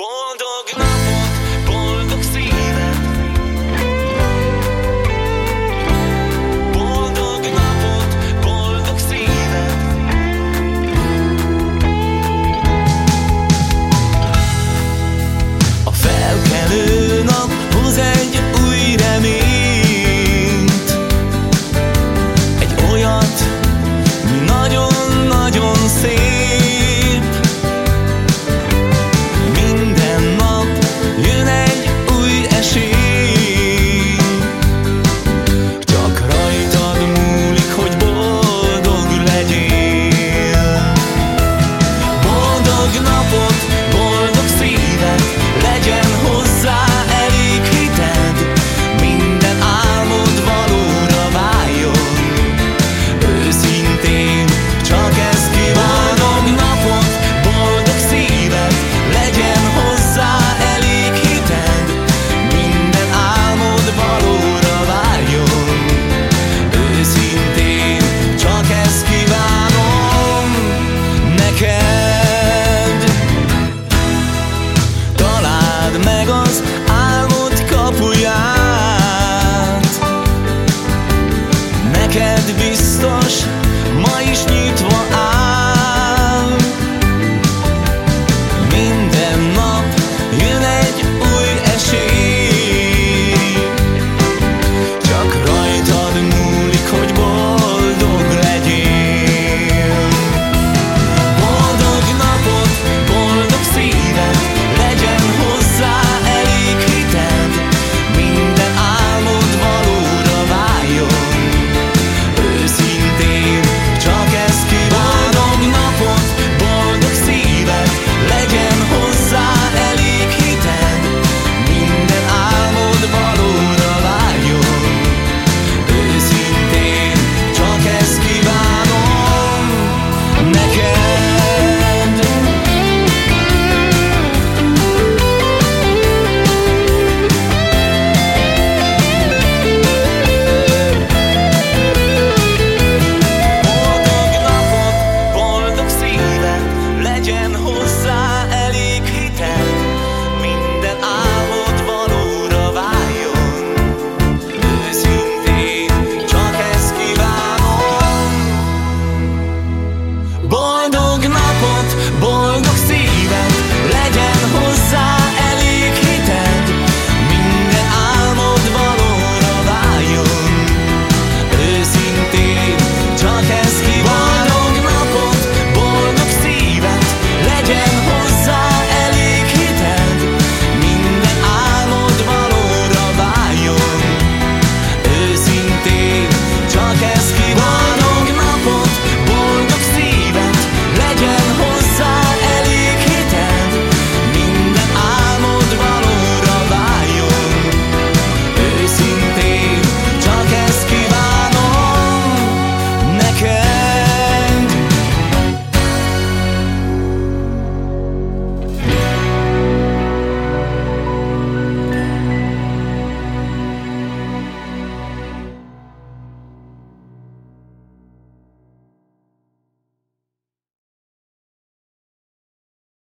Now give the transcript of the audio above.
Boldog nap Cause Boldog napot, boldog szívet legyen hozzá!